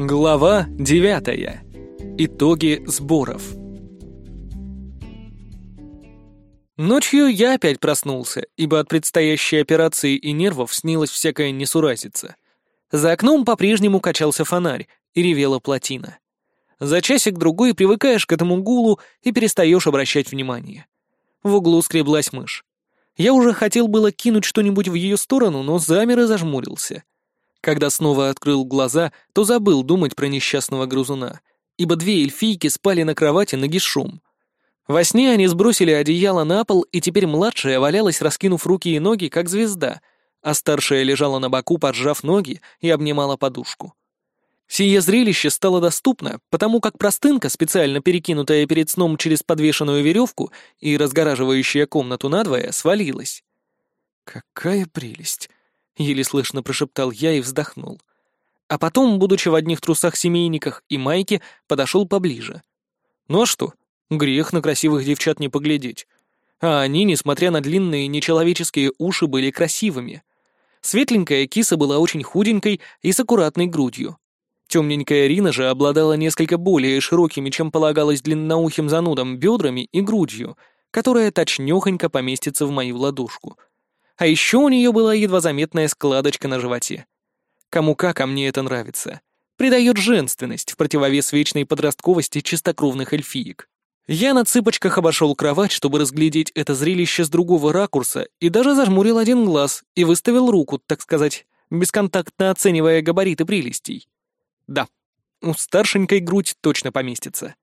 Глава 9. Итоги сборов. Ночью я опять проснулся, ибо от предстоящей операции и нервов снилась всякая несуразица. За окном по-прежнему качался фонарь и ревела плотина. За часик-другой привыкаешь к этому гулу и перестаешь обращать внимание. В углу скреблась мышь. Я уже хотел было кинуть что-нибудь в ее сторону, но замер и зажмурился — когда снова открыл глаза, то забыл думать про несчастного грызуна, ибо две эльфийки спали на кровати нагишом. Во сне они сбросили одеяло на пол, и теперь младшая валялась, раскинув руки и ноги, как звезда, а старшая лежала на боку, поджав ноги и обнимала подушку. Сие зрелище стало доступно, потому как простынка, специально перекинутая перед сном через подвешенную веревку и разгораживающая комнату надвое, свалилась. «Какая прелесть!» Еле слышно прошептал я и вздохнул. А потом, будучи в одних трусах-семейниках и майке, подошел поближе. Ну а что? Грех на красивых девчат не поглядеть. А они, несмотря на длинные нечеловеческие уши, были красивыми. Светленькая киса была очень худенькой и с аккуратной грудью. Темненькая Рина же обладала несколько более широкими, чем полагалось длинноухим занудом, бедрами и грудью, которая точнёхонько поместится в мою ладошку — а еще у нее была едва заметная складочка на животе. Кому как, а мне это нравится. Придает женственность в противовес вечной подростковости чистокровных эльфиек. Я на цыпочках обошел кровать, чтобы разглядеть это зрелище с другого ракурса, и даже зажмурил один глаз и выставил руку, так сказать, бесконтактно оценивая габариты прелестей. Да, у старшенькой грудь точно поместится.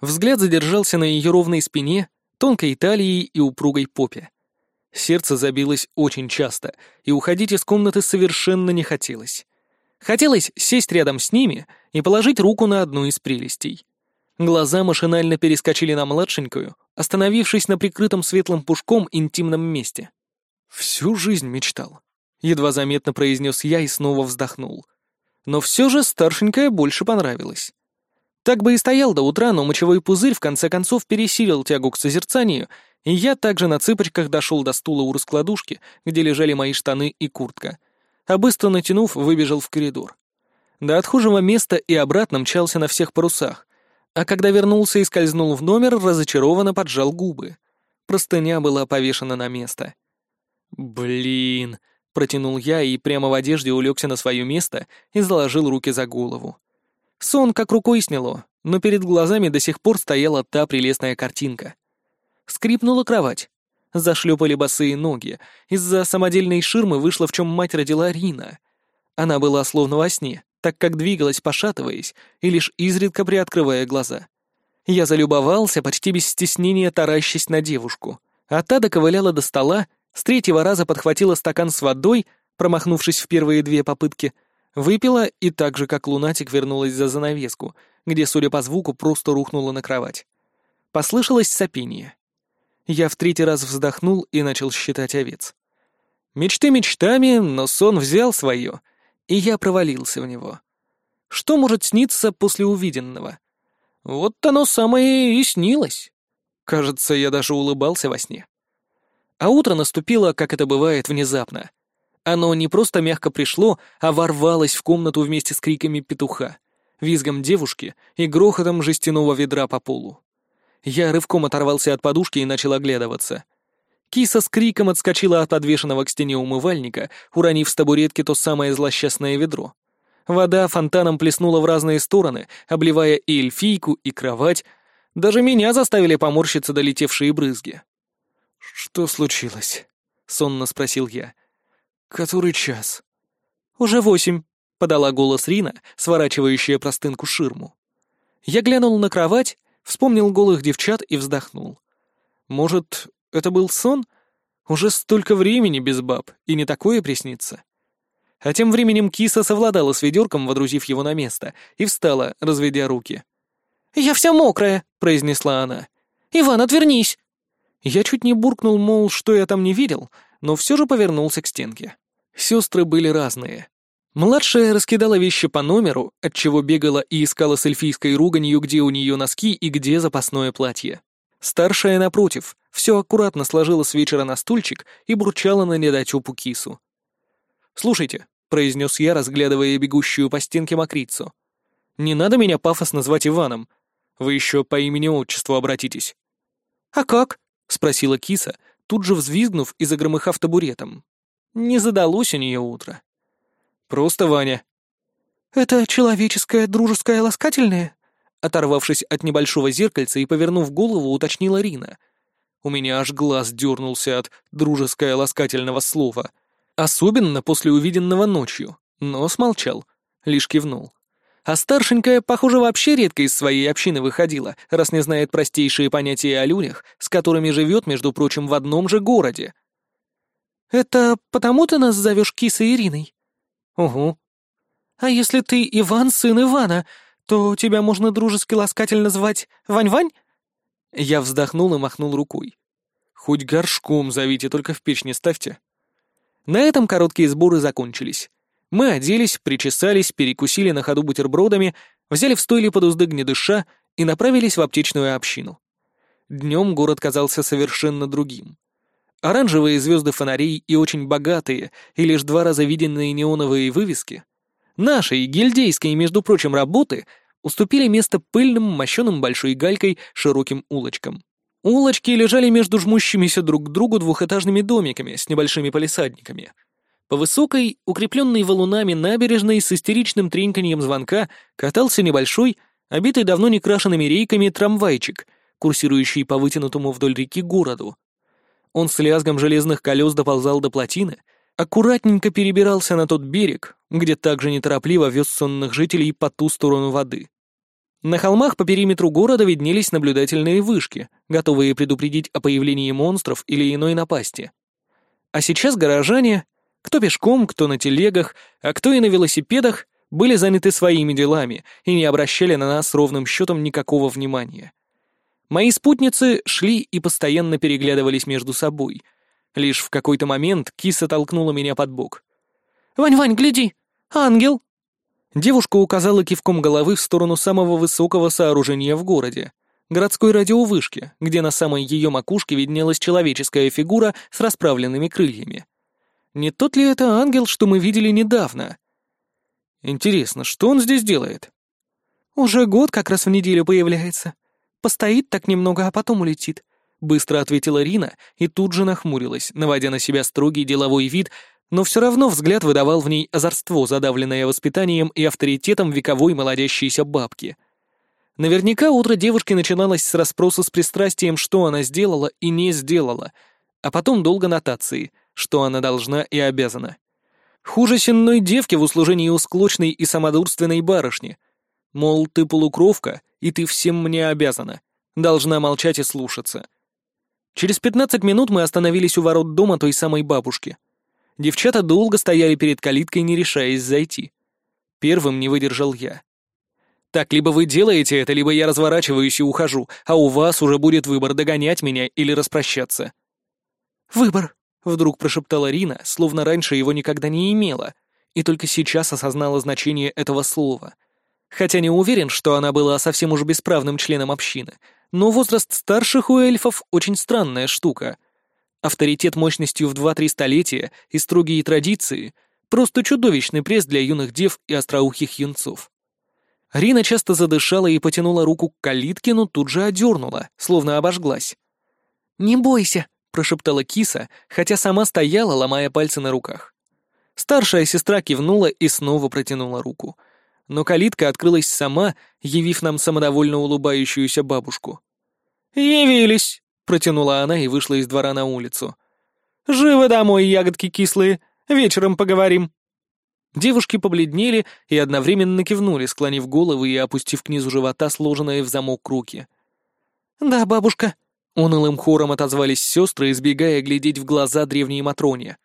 Взгляд задержался на ее ровной спине, тонкой талии и упругой попе. Сердце забилось очень часто, и уходить из комнаты совершенно не хотелось. Хотелось сесть рядом с ними и положить руку на одну из прелестей. Глаза машинально перескочили на младшенькую, остановившись на прикрытом светлым пушком интимном месте. «Всю жизнь мечтал», — едва заметно произнес я и снова вздохнул. Но все же старшенькая больше понравилась. Так бы и стоял до утра, но мочевой пузырь в конце концов пересилил тягу к созерцанию, и я также на цыпочках дошел до стула у раскладушки, где лежали мои штаны и куртка, а быстро натянув, выбежал в коридор. До отхожего места и обратно мчался на всех парусах, а когда вернулся и скользнул в номер, разочарованно поджал губы. Простыня была повешена на место. «Блин!» — протянул я и прямо в одежде улегся на свое место и заложил руки за голову. Сон как рукой сняло, но перед глазами до сих пор стояла та прелестная картинка — Скрипнула кровать. Зашлепали босые ноги. Из-за самодельной ширмы вышла, в чем мать родила Рина. Она была словно во сне, так как двигалась, пошатываясь, и лишь изредка приоткрывая глаза. Я залюбовался, почти без стеснения таращась на девушку. А та доковыляла до стола, с третьего раза подхватила стакан с водой, промахнувшись в первые две попытки, выпила и так же, как лунатик, вернулась за занавеску, где, судя по звуку, просто рухнула на кровать. Послышалось сопение. Я в третий раз вздохнул и начал считать овец. Мечты мечтами, но сон взял свое, и я провалился в него. Что может сниться после увиденного? Вот оно самое и снилось. Кажется, я даже улыбался во сне. А утро наступило, как это бывает, внезапно. Оно не просто мягко пришло, а ворвалось в комнату вместе с криками петуха, визгом девушки и грохотом жестяного ведра по полу. Я рывком оторвался от подушки и начал оглядываться. Киса с криком отскочила от подвешенного к стене умывальника, уронив с табуретки то самое злосчастное ведро. Вода фонтаном плеснула в разные стороны, обливая и эльфийку, и кровать. Даже меня заставили поморщиться долетевшие брызги. «Что случилось?» — сонно спросил я. «Который час?» «Уже восемь», — подала голос Рина, сворачивающая простынку ширму. Я глянул на кровать Вспомнил голых девчат и вздохнул. Может, это был сон? Уже столько времени без баб, и не такое приснится. А тем временем киса совладала с ведерком, водрузив его на место, и встала, разведя руки. «Я вся мокрая», — произнесла она. «Иван, отвернись!» Я чуть не буркнул, мол, что я там не видел, но все же повернулся к стенке. Сестры были разные. Младшая раскидала вещи по номеру, отчего бегала и искала с эльфийской руганью, где у нее носки и где запасное платье. Старшая, напротив, все аккуратно сложила с вечера на стульчик и бурчала на недотепу кису. «Слушайте», — произнес я, разглядывая бегущую по стенке мокрицу, Не надо меня пафосно звать Иваном. Вы еще по имени-отчеству обратитесь». «А как?» — спросила киса, тут же взвизгнув и загромыхав табуретом. Не задалось у нее утро. «Просто Ваня». «Это человеческое, дружеское, ласкательное?» Оторвавшись от небольшого зеркальца и повернув голову, уточнила Рина. У меня аж глаз дернулся от дружеское ласкательного слова. Особенно после увиденного ночью, но смолчал, лишь кивнул. А старшенькая, похоже, вообще редко из своей общины выходила, раз не знает простейшие понятия о людях, с которыми живет, между прочим, в одном же городе. «Это потому ты нас зовешь Кисой Ириной?» «Угу». «А если ты Иван, сын Ивана, то тебя можно дружески ласкательно звать Вань-Вань?» Я вздохнул и махнул рукой. «Хоть горшком зовите, только в печь не ставьте». На этом короткие сборы закончились. Мы оделись, причесались, перекусили на ходу бутербродами, взяли в стойле под узды гнедыша и направились в аптечную общину. Днем город казался совершенно другим. Оранжевые звезды фонарей и очень богатые, и лишь два раза виденные неоновые вывески, наши гильдейские, между прочим, работы уступили место пыльным, мощеным большой галькой широким улочкам. Улочки лежали между жмущимися друг к другу двухэтажными домиками с небольшими палисадниками — по высокой, укрепленной валунами набережной с истеричным треньканьем звонка катался небольшой, обитый давно не крашенными рейками трамвайчик, курсирующий по вытянутому вдоль реки городу. Он с лязгом железных колес доползал до плотины, аккуратненько перебирался на тот берег, где также неторопливо вез сонных жителей по ту сторону воды. На холмах по периметру города виднелись наблюдательные вышки, готовые предупредить о появлении монстров или иной напасти. А сейчас горожане, кто пешком, кто на телегах, а кто и на велосипедах, были заняты своими делами и не обращали на нас ровным счетом никакого внимания. Мои спутницы шли и постоянно переглядывались между собой. Лишь в какой-то момент киса толкнула меня под бок. «Вань-Вань, гляди! Ангел!» Девушка указала кивком головы в сторону самого высокого сооружения в городе — городской радиовышки, где на самой ее макушке виднелась человеческая фигура с расправленными крыльями. Не тот ли это ангел, что мы видели недавно? Интересно, что он здесь делает? Уже год как раз в неделю появляется. Постоит так немного, а потом улетит. Быстро ответила Рина и тут же нахмурилась, наводя на себя строгий деловой вид, но все равно взгляд выдавал в ней озорство, задавленное воспитанием и авторитетом вековой молодящейся бабки. Наверняка утро девушки начиналось с расспроса с пристрастием, что она сделала и не сделала, а потом долго нотации — что она должна и обязана. Хуже сенной девки в услужении у склочной и самодурственной барышни. Мол, ты полукровка, и ты всем мне обязана. Должна молчать и слушаться. Через пятнадцать минут мы остановились у ворот дома той самой бабушки. Девчата долго стояли перед калиткой, не решаясь зайти. Первым не выдержал я. Так, либо вы делаете это, либо я разворачиваюсь и ухожу, а у вас уже будет выбор, догонять меня или распрощаться. «Выбор», Вдруг прошептала Рина, словно раньше его никогда не имела, и только сейчас осознала значение этого слова. Хотя не уверен, что она была совсем уж бесправным членом общины, но возраст старших у эльфов очень странная штука. Авторитет мощностью в два-три столетия и строгие традиции — просто чудовищный пресс для юных дев и остроухих юнцов. Рина часто задышала и потянула руку к калитке, но тут же одернула, словно обожглась. «Не бойся», прошептала киса, хотя сама стояла, ломая пальцы на руках. Старшая сестра кивнула и снова протянула руку. Но калитка открылась сама, явив нам самодовольно улыбающуюся бабушку. «Явились!» — протянула она и вышла из двора на улицу. «Живо домой, ягодки кислые! Вечером поговорим!» Девушки побледнели и одновременно кивнули, склонив головы и опустив к низу живота сложенные в замок руки. «Да, бабушка», Унылым хором отозвались сестры, избегая глядеть в глаза древней Матроне.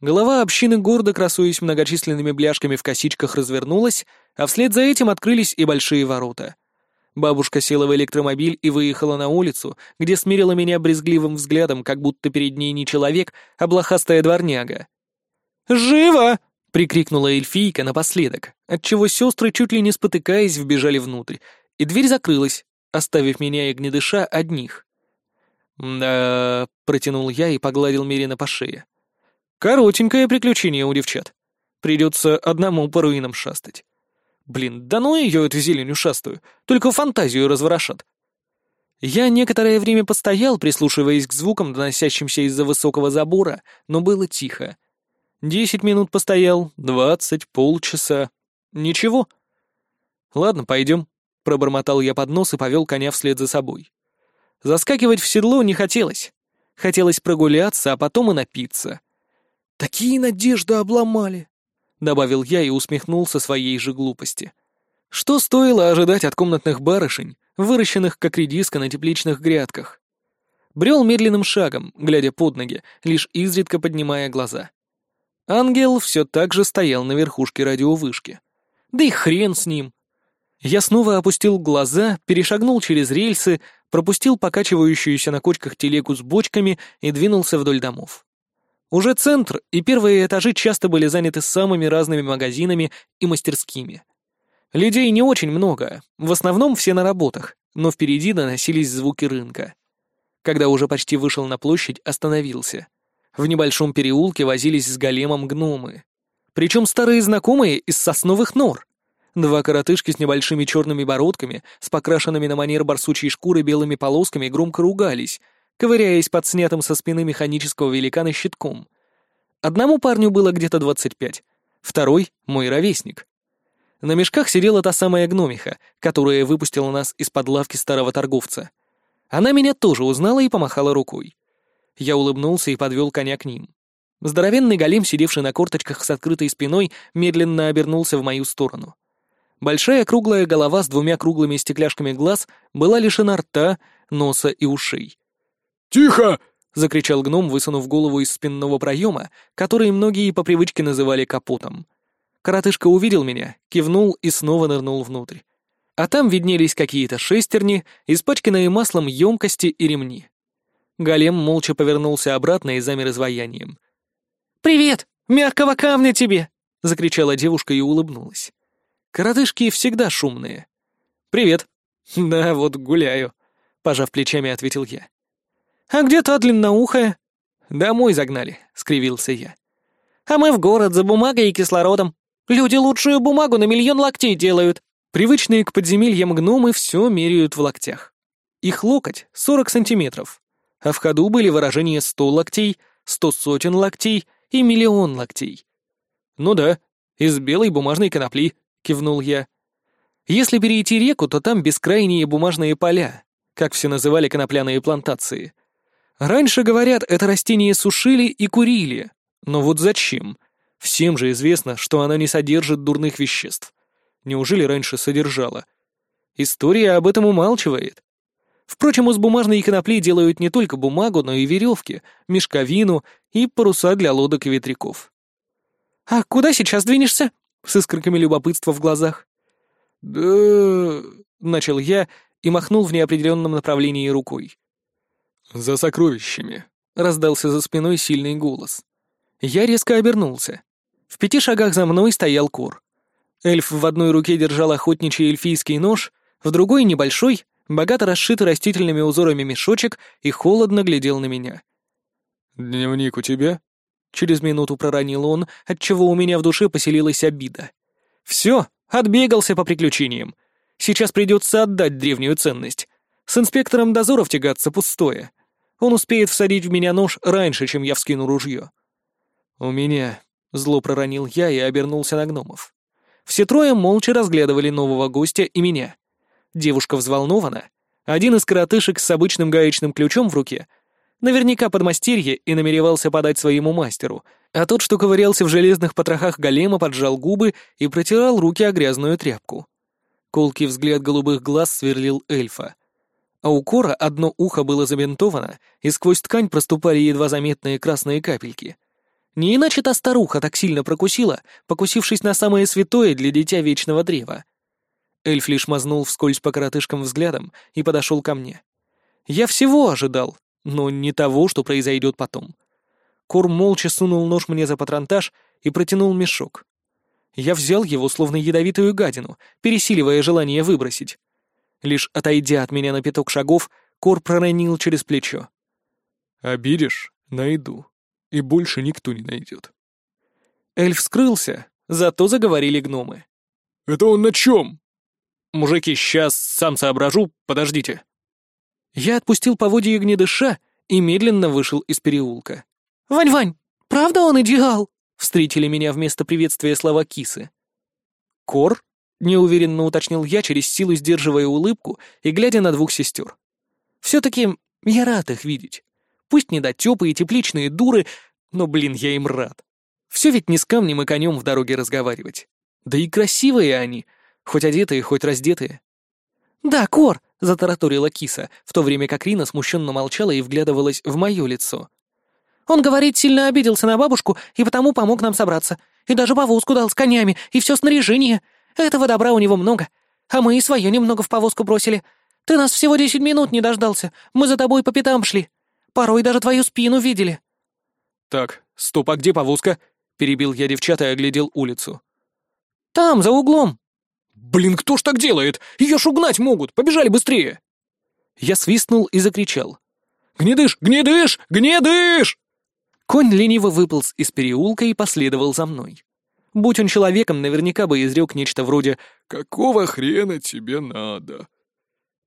Голова общины, гордо красуясь многочисленными бляшками в косичках, развернулась, а вслед за этим открылись и большие ворота. Бабушка села в электромобиль и выехала на улицу, где смирила меня брезгливым взглядом, как будто перед ней не человек, а блохастая дворняга. «Живо!» — прикрикнула эльфийка напоследок, отчего сестры, чуть ли не спотыкаясь, вбежали внутрь, и дверь закрылась, оставив меня и гнедыша одних. «Да...» — протянул я и погладил Мирина по шее. «Коротенькое приключение у девчат. Придется одному по руинам шастать. Блин, да ну ее эту зелень ушастую, только фантазию разворошат. Я некоторое время постоял, прислушиваясь к звукам, доносящимся из-за высокого забора, но было тихо. Десять минут постоял, двадцать, полчаса. Ничего. Ладно, пойдем. Пробормотал я под нос и повел коня вслед за собой. Заскакивать в седло не хотелось. Хотелось прогуляться, а потом и напиться. Такие надежды обломали, добавил я и усмехнулся своей же глупости. Что стоило ожидать от комнатных барышень, выращенных как редиска на тепличных грядках? Брел медленным шагом, глядя под ноги, лишь изредка поднимая глаза. Ангел все так же стоял на верхушке радиовышки. Да и хрен с ним. Я снова опустил глаза, перешагнул через рельсы, пропустил покачивающуюся на кочках телегу с бочками и двинулся вдоль домов. Уже центр и первые этажи часто были заняты самыми разными магазинами и мастерскими. Людей не очень много, в основном все на работах, но впереди доносились звуки рынка. Когда уже почти вышел на площадь, остановился. В небольшом переулке возились с големом гномы. Причем старые знакомые из сосновых нор. Два коротышки с небольшими черными бородками, с покрашенными на манер барсучьей шкуры белыми полосками, громко ругались, ковыряясь под снятым со спины механического великана щитком. Одному парню было где-то двадцать пять, второй — мой ровесник. На мешках сидела та самая гномиха, которая выпустила нас из-под лавки старого торговца. Она меня тоже узнала и помахала рукой. Я улыбнулся и подвел коня к ним. Здоровенный голем, сидевший на корточках с открытой спиной, медленно обернулся в мою сторону. Большая круглая голова с двумя круглыми стекляшками глаз была лишена рта, носа и ушей. «Тихо!» — закричал гном, высунув голову из спинного проема, который многие по привычке называли капотом. Коротышка увидел меня, кивнул и снова нырнул внутрь. А там виднелись какие-то шестерни, испачканные маслом емкости и ремни. Голем молча повернулся обратно и замер изваянием. «Привет! Мягкого камня тебе!» — закричала девушка и улыбнулась. Коротышки всегда шумные. «Привет!» «Да, вот гуляю», — пожав плечами, ответил я. «А где та длинноухая?» «Домой загнали», — скривился я. «А мы в город за бумагой и кислородом. Люди лучшую бумагу на миллион локтей делают. Привычные к подземельям гномы все меряют в локтях. Их локоть — 40 сантиметров, а в ходу были выражения 100 локтей, 100 сотен локтей и миллион локтей. Ну да, из белой бумажной конопли, кивнул я. Если перейти реку, то там бескрайние бумажные поля, как все называли конопляные плантации. Раньше, говорят, это растение сушили и курили. Но вот зачем? Всем же известно, что она не содержит дурных веществ. Неужели раньше содержала? История об этом умалчивает. Впрочем, из бумажной конопли делают не только бумагу, но и веревки, мешковину и паруса для лодок и ветряков. «А куда сейчас двинешься?» — с искорками любопытства в глазах. «Да...» — начал я и махнул в неопределенном направлении рукой. «За сокровищами», — раздался за спиной сильный голос. Я резко обернулся. В пяти шагах за мной стоял Кор. Эльф в одной руке держал охотничий эльфийский нож, в другой — небольшой, богато расшитый растительными узорами мешочек и холодно глядел на меня. «Дневник у тебя?» Через минуту проронил он, отчего у меня в душе поселилась обида. «Все, отбегался по приключениям. Сейчас придется отдать древнюю ценность. С инспектором дозоров тягаться пустое. Он успеет всадить в меня нож раньше, чем я вскину ружье». «У меня Зло проронил я и обернулся на гномов. Все трое молча разглядывали нового гостя и меня. Девушка взволнована. Один из коротышек с обычным гаечным ключом в руке. Наверняка подмастерье и намеревался подать своему мастеру, а тот, что ковырялся в железных потрохах голема, поджал губы и протирал руки о грязную тряпку. Колкий взгляд голубых глаз сверлил эльфа. А у Кора одно ухо было забинтовано, и сквозь ткань проступали едва заметные красные капельки — не иначе та старуха так сильно прокусила, покусившись на самое святое для дитя Вечного Древа. Эльф лишь мазнул вскользь по коротышкам взглядом и подошел ко мне. Я всего ожидал, но не того, что произойдет потом. Кор молча сунул нож мне за патронтаж и протянул мешок. Я взял его, словно ядовитую гадину, пересиливая желание выбросить. Лишь отойдя от меня на пяток шагов, Кор проронил через плечо. «Обидишь? Найду» и больше никто не найдет. Эльф скрылся, зато заговорили гномы. Это он на чем?» «Мужики, сейчас сам соображу, подождите». Я отпустил поводья не дыша и медленно вышел из переулка. «Вань-Вань, правда он идеал?» — встретили меня вместо приветствия слова кисы. «Кор?» — неуверенно уточнил я, через силу сдерживая улыбку и глядя на двух сестер. «Все-таки я рад их видеть. Пусть недотепы и тепличные дуры, но, блин, я им рад. Все ведь не с камнем и конем в дороге разговаривать. Да и красивые они, хоть одетые, хоть раздетые. «Да, Кор!» — затараторила киса, в то время как Рина смущенно молчала и вглядывалась в мое лицо. «Он, говорит, сильно обиделся на бабушку и потому помог нам собраться. И даже повозку дал с конями, и все снаряжение. Этого добра у него много. А мы и свое немного в повозку бросили. Ты нас всего десять минут не дождался. Мы за тобой по пятам шли. Порой даже твою спину видели». «Так, стоп, а где повозка?» — перебил я девчата и оглядел улицу. «Там, за углом». «Блин, кто ж так делает? Ее ж угнать могут! Побежали быстрее!» Я свистнул и закричал. «Гнедыш! Гнедыш! Гнедыш!» Конь лениво выполз из переулка и последовал за мной. Будь он человеком, наверняка бы изрек нечто вроде «Какого хрена тебе надо?»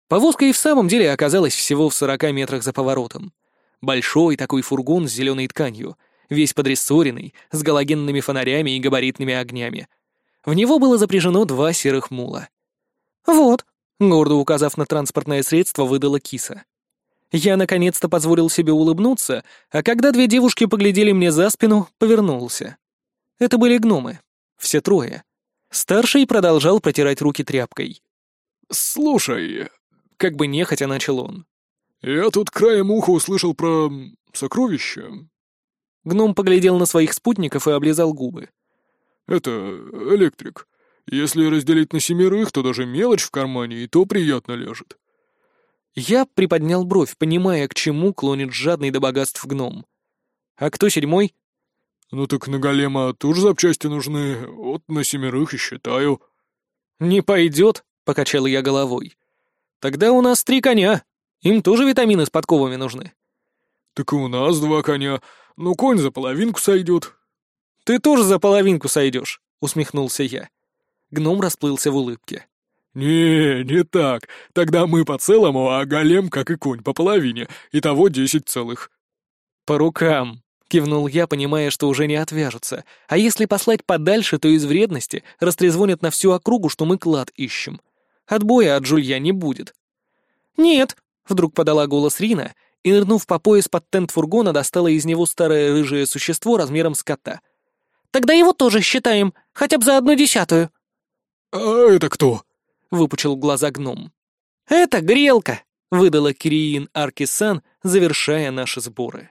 Повозка и в самом деле оказалась всего в сорока метрах за поворотом. Большой такой фургон с зеленой тканью, весь подрессоренный, с галогенными фонарями и габаритными огнями. В него было запряжено два серых мула. «Вот», — гордо указав на транспортное средство, выдала киса. Я наконец-то позволил себе улыбнуться, а когда две девушки поглядели мне за спину, повернулся. Это были гномы. Все трое. Старший продолжал протирать руки тряпкой. «Слушай...» — как бы нехотя начал он. «Я тут краем уха услышал про... сокровища». Гном поглядел на своих спутников и облизал губы. «Это... электрик. Если разделить на семерых, то даже мелочь в кармане и то приятно ляжет». Я приподнял бровь, понимая, к чему клонит жадный до богатств гном. «А кто седьмой?» «Ну так на голема тоже запчасти нужны, вот на семерых и считаю». «Не пойдет», — покачал я головой. «Тогда у нас три коня». Им тоже витамины с подковами нужны. Так и у нас два коня. Ну, конь за половинку сойдет. Ты тоже за половинку сойдешь, усмехнулся я. Гном расплылся в улыбке. «Не, не так. Тогда мы по целому, а голем, как и конь, по половине. Итого десять целых». «По рукам», — кивнул я, понимая, что уже не отвяжутся. «А если послать подальше, то из вредности растрезвонят на всю округу, что мы клад ищем. Отбоя от жулья не будет». «Нет», Вдруг подала голос Рина и, нырнув по пояс под тент фургона, достала из него старое рыжее существо размером с кота. «Тогда его тоже считаем, хотя бы за одну десятую». «А это кто?» — выпучил глаза гном. «Это грелка», — выдала Кириин Аркисан, завершая наши сборы.